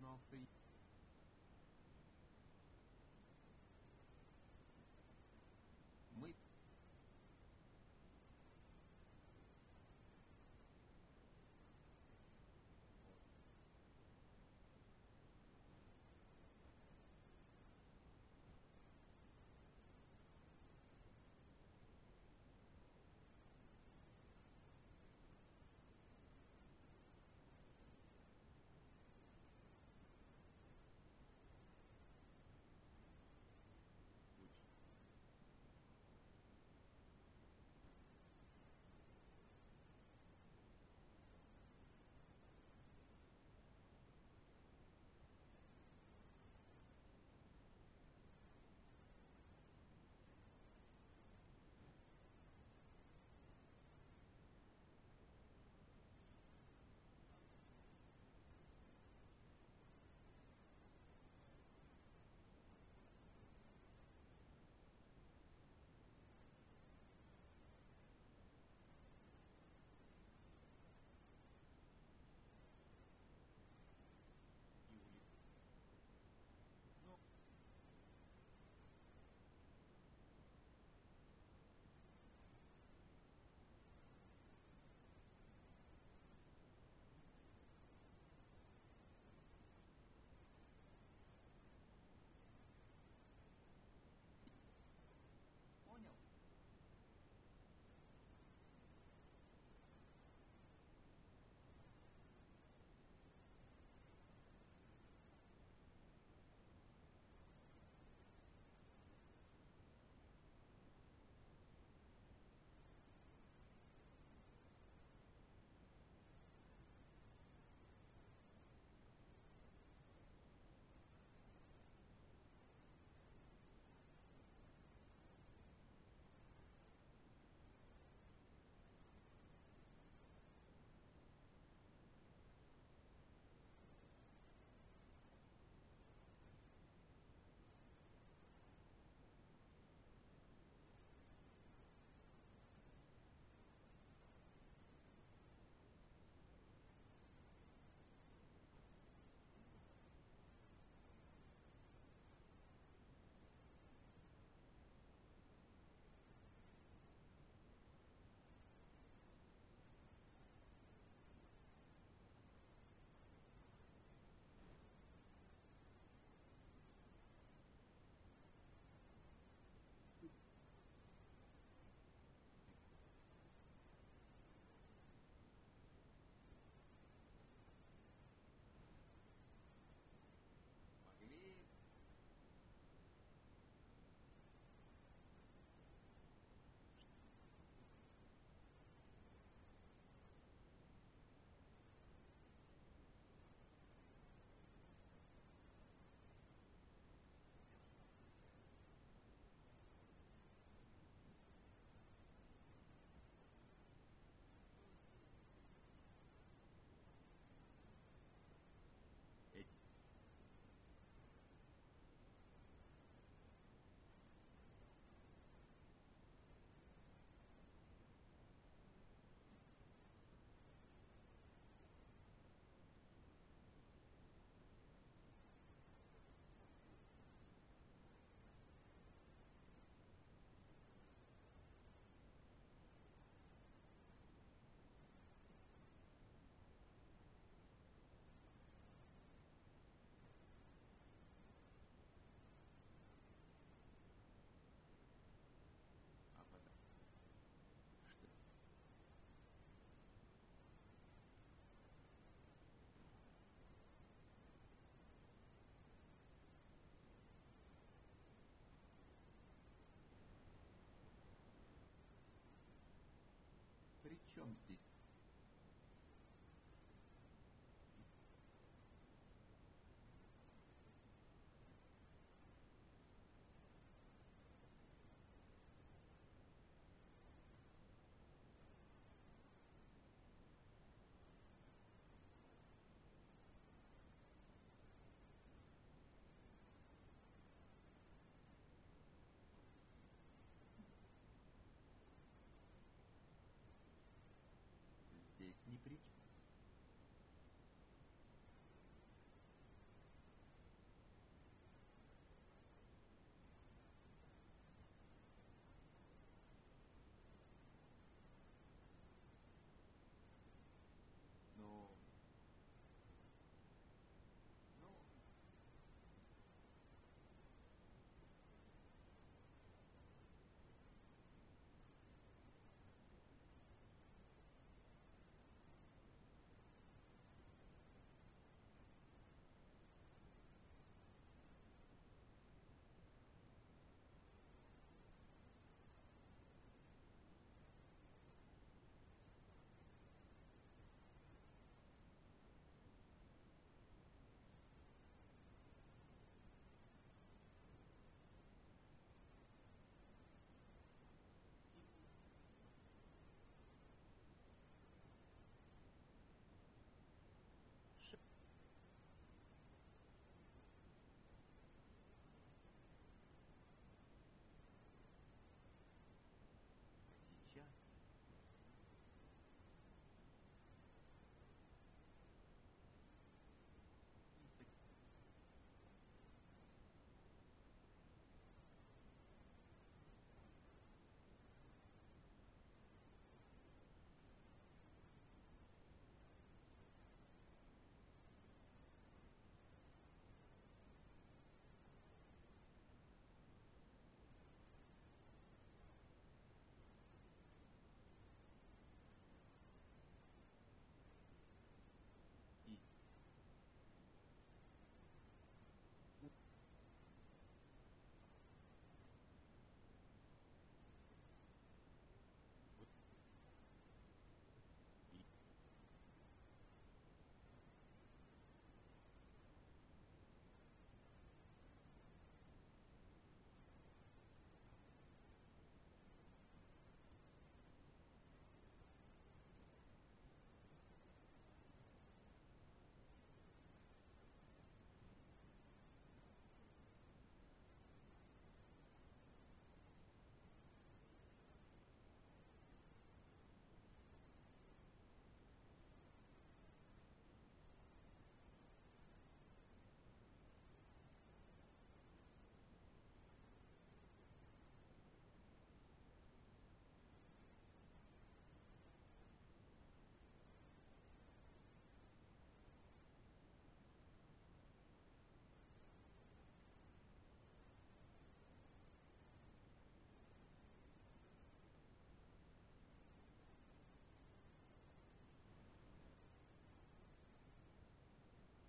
North Sea. Sicherungsdienst sempre